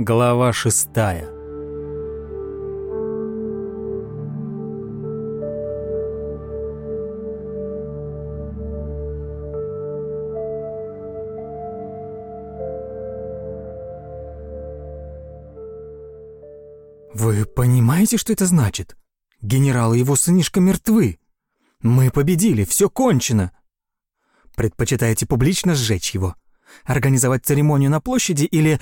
Глава шестая. «Вы понимаете, что это значит? Генерал и его сынишка мертвы. Мы победили, все кончено. Предпочитаете публично сжечь его? Организовать церемонию на площади или...»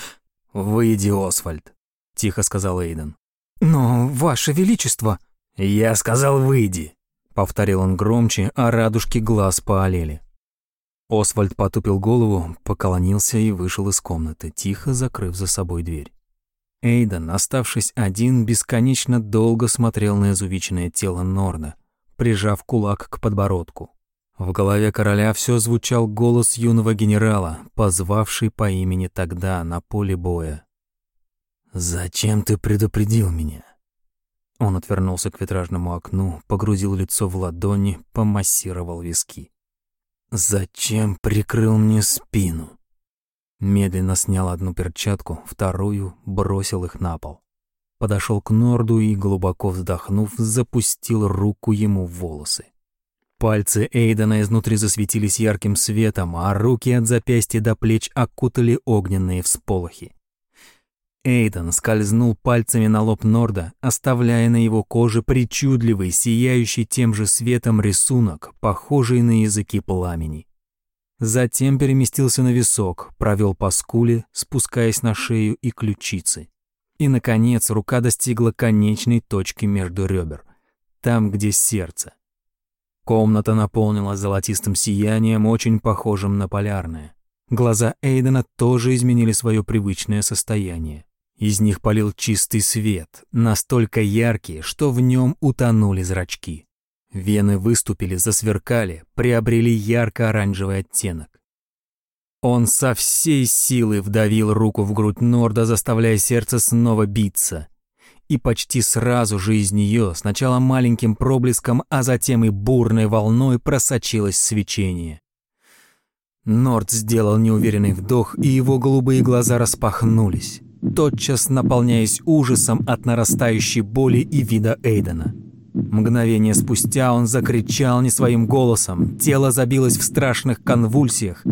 «Выйди, Освальд», — тихо сказал Эйден. «Но, Ваше Величество...» «Я сказал, выйди», — повторил он громче, а радужки глаз поолели. Освальд потупил голову, поклонился и вышел из комнаты, тихо закрыв за собой дверь. Эйден, оставшись один, бесконечно долго смотрел на изувеченное тело Норда, прижав кулак к подбородку. В голове короля все звучал голос юного генерала, позвавший по имени тогда на поле боя. «Зачем ты предупредил меня?» Он отвернулся к витражному окну, погрузил лицо в ладони, помассировал виски. «Зачем прикрыл мне спину?» Медленно снял одну перчатку, вторую бросил их на пол. Подошел к Норду и, глубоко вздохнув, запустил руку ему в волосы. Пальцы Эйдена изнутри засветились ярким светом, а руки от запястья до плеч окутали огненные всполохи. Эйден скользнул пальцами на лоб Норда, оставляя на его коже причудливый, сияющий тем же светом рисунок, похожий на языки пламени. Затем переместился на висок, провел по скуле, спускаясь на шею и ключицы. И, наконец, рука достигла конечной точки между ребер, там, где сердце. Комната наполнилась золотистым сиянием, очень похожим на полярное. Глаза Эйдена тоже изменили свое привычное состояние. Из них полил чистый свет, настолько яркий, что в нем утонули зрачки. Вены выступили, засверкали, приобрели ярко-оранжевый оттенок. Он со всей силы вдавил руку в грудь Норда, заставляя сердце снова биться. И почти сразу же из нее, сначала маленьким проблеском, а затем и бурной волной просочилось свечение. Норд сделал неуверенный вдох, и его голубые глаза распахнулись, тотчас наполняясь ужасом от нарастающей боли и вида Эйдена. Мгновение спустя он закричал не своим голосом, тело забилось в страшных конвульсиях,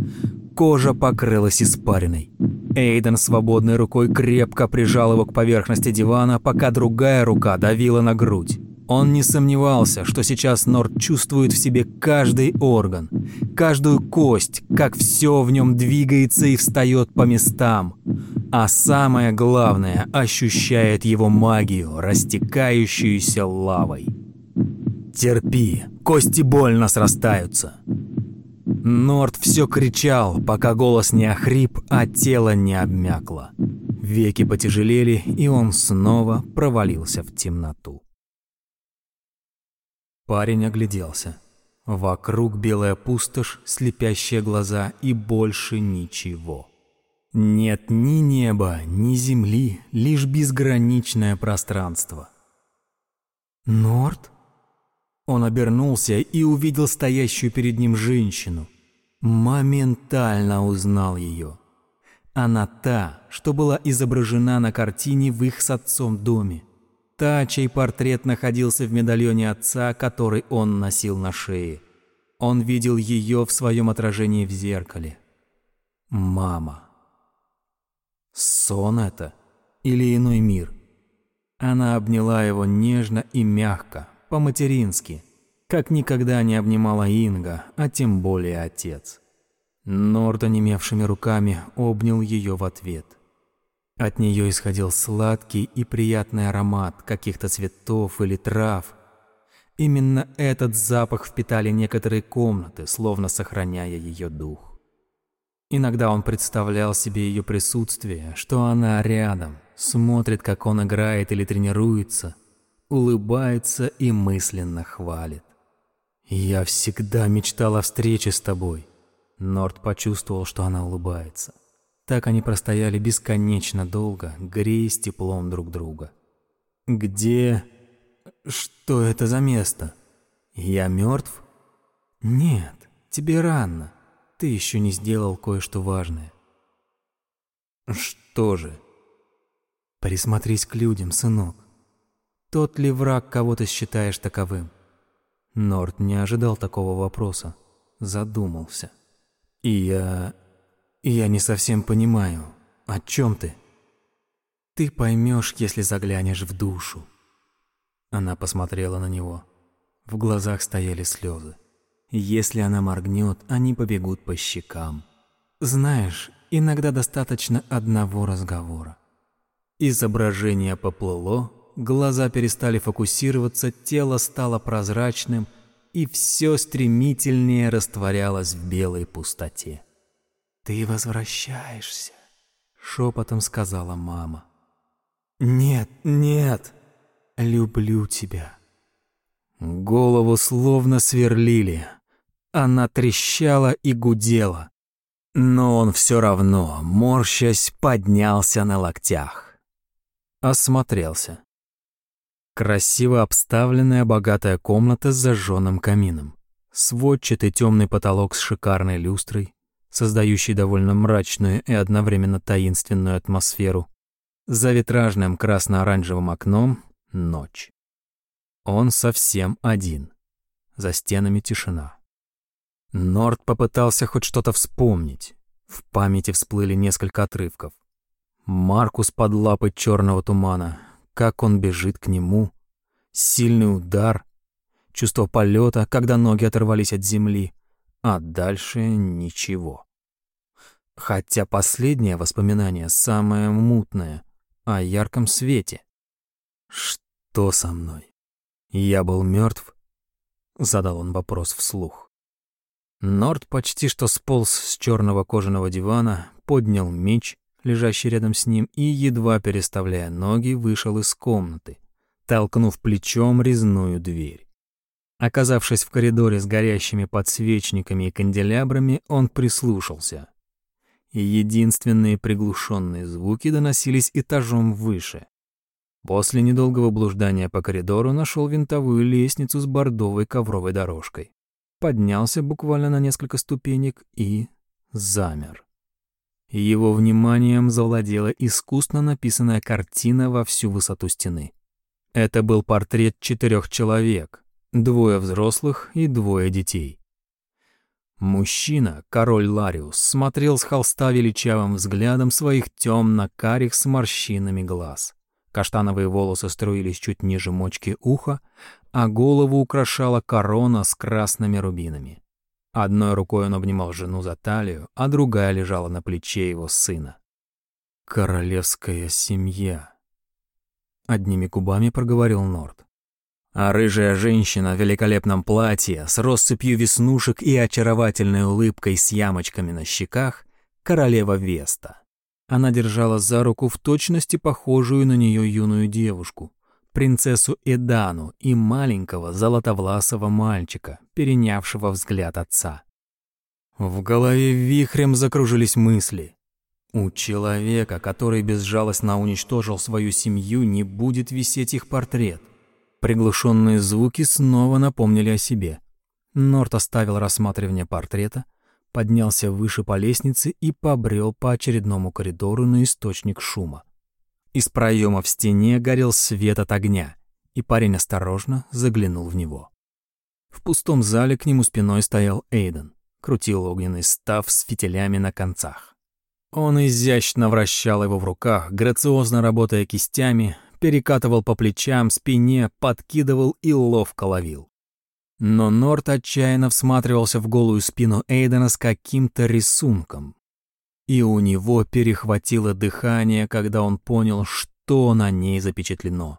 кожа покрылась испариной. Эйден свободной рукой крепко прижал его к поверхности дивана, пока другая рука давила на грудь. Он не сомневался, что сейчас Норд чувствует в себе каждый орган, каждую кость, как все в нем двигается и встает по местам. А самое главное, ощущает его магию, растекающуюся лавой. «Терпи, кости больно срастаются». Норд все кричал, пока голос не охрип, а тело не обмякло. Веки потяжелели, и он снова провалился в темноту. Парень огляделся. Вокруг белая пустошь, слепящие глаза и больше ничего. Нет ни неба, ни земли, лишь безграничное пространство. «Норд?» Он обернулся и увидел стоящую перед ним женщину. Моментально узнал ее. Она та, что была изображена на картине в их с отцом доме. Та, чей портрет находился в медальоне отца, который он носил на шее. Он видел ее в своем отражении в зеркале. Мама. Сон это? Или иной мир? Она обняла его нежно и мягко, по-матерински, как никогда не обнимала Инга, а тем более отец. Норд, онемевшими руками, обнял ее в ответ – от нее исходил сладкий и приятный аромат каких-то цветов или трав. Именно этот запах впитали некоторые комнаты, словно сохраняя ее дух. Иногда он представлял себе ее присутствие, что она рядом, смотрит, как он играет или тренируется, улыбается и мысленно хвалит. «Я всегда мечтал о встрече с тобой». Норд почувствовал, что она улыбается. Так они простояли бесконечно долго, греясь теплом друг друга. «Где... что это за место? Я мертв? «Нет, тебе рано. Ты еще не сделал кое-что важное». «Что же?» Присмотрись к людям, сынок. Тот ли враг, кого ты считаешь таковым? Норт не ожидал такого вопроса. Задумался. И я... я не совсем понимаю, о чем ты? Ты поймешь, если заглянешь в душу. Она посмотрела на него. В глазах стояли слезы. Если она моргнет, они побегут по щекам. Знаешь, иногда достаточно одного разговора. Изображение поплыло, глаза перестали фокусироваться, тело стало прозрачным, и все стремительнее растворялось в белой пустоте. «Ты возвращаешься», — шепотом сказала мама. «Нет, нет, люблю тебя». Голову словно сверлили. Она трещала и гудела. Но он все равно, морщась, поднялся на локтях. Осмотрелся. Красиво обставленная богатая комната с зажженным камином. Сводчатый темный потолок с шикарной люстрой, создающий довольно мрачную и одновременно таинственную атмосферу. За витражным красно-оранжевым окном — ночь. Он совсем один. За стенами тишина. Норд попытался хоть что-то вспомнить. В памяти всплыли несколько отрывков. Маркус под лапой черного тумана, как он бежит к нему, сильный удар, чувство полета, когда ноги оторвались от земли, а дальше ничего. Хотя последнее воспоминание самое мутное — о ярком свете. «Что со мной? Я был мертв? Задал он вопрос вслух. Норд почти что сполз с черного кожаного дивана, поднял меч, лежащий рядом с ним, и, едва переставляя ноги, вышел из комнаты, толкнув плечом резную дверь. Оказавшись в коридоре с горящими подсвечниками и канделябрами, он прислушался и единственные приглушенные звуки доносились этажом выше. После недолгого блуждания по коридору нашел винтовую лестницу с бордовой ковровой дорожкой. Поднялся буквально на несколько ступенек и замер. Его вниманием завладела искусно написанная картина во всю высоту стены. Это был портрет четырех человек, двое взрослых и двое детей. Мужчина, король Лариус, смотрел с холста величавым взглядом своих темно-карих с морщинами глаз. Каштановые волосы струились чуть ниже мочки уха, а голову украшала корона с красными рубинами. Одной рукой он обнимал жену за талию, а другая лежала на плече его сына. «Королевская семья», — одними губами проговорил Норд а рыжая женщина в великолепном платье с россыпью веснушек и очаровательной улыбкой с ямочками на щеках — королева Веста. Она держала за руку в точности похожую на нее юную девушку, принцессу Эдану и маленького золотовласого мальчика, перенявшего взгляд отца. В голове вихрем закружились мысли. У человека, который безжалостно уничтожил свою семью, не будет висеть их портрет — Приглушенные звуки снова напомнили о себе. Норт оставил рассматривание портрета, поднялся выше по лестнице и побрел по очередному коридору на источник шума. Из проема в стене горел свет от огня, и парень осторожно заглянул в него. В пустом зале к нему спиной стоял Эйден, крутил огненный став с фитилями на концах. Он изящно вращал его в руках, грациозно работая кистями, перекатывал по плечам, спине, подкидывал и ловко ловил. Но Норт отчаянно всматривался в голую спину Эйдена с каким-то рисунком. И у него перехватило дыхание, когда он понял, что на ней запечатлено.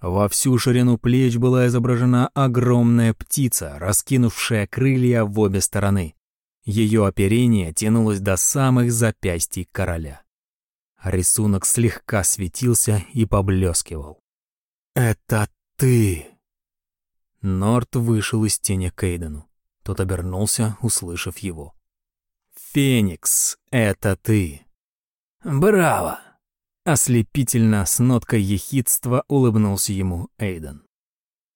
Во всю ширину плеч была изображена огромная птица, раскинувшая крылья в обе стороны. Ее оперение тянулось до самых запястий короля. Рисунок слегка светился и поблескивал. «Это ты!» Норт вышел из тени к Эйдену. Тот обернулся, услышав его. «Феникс, это ты!» «Браво!» Ослепительно, с ноткой ехидства улыбнулся ему Эйден.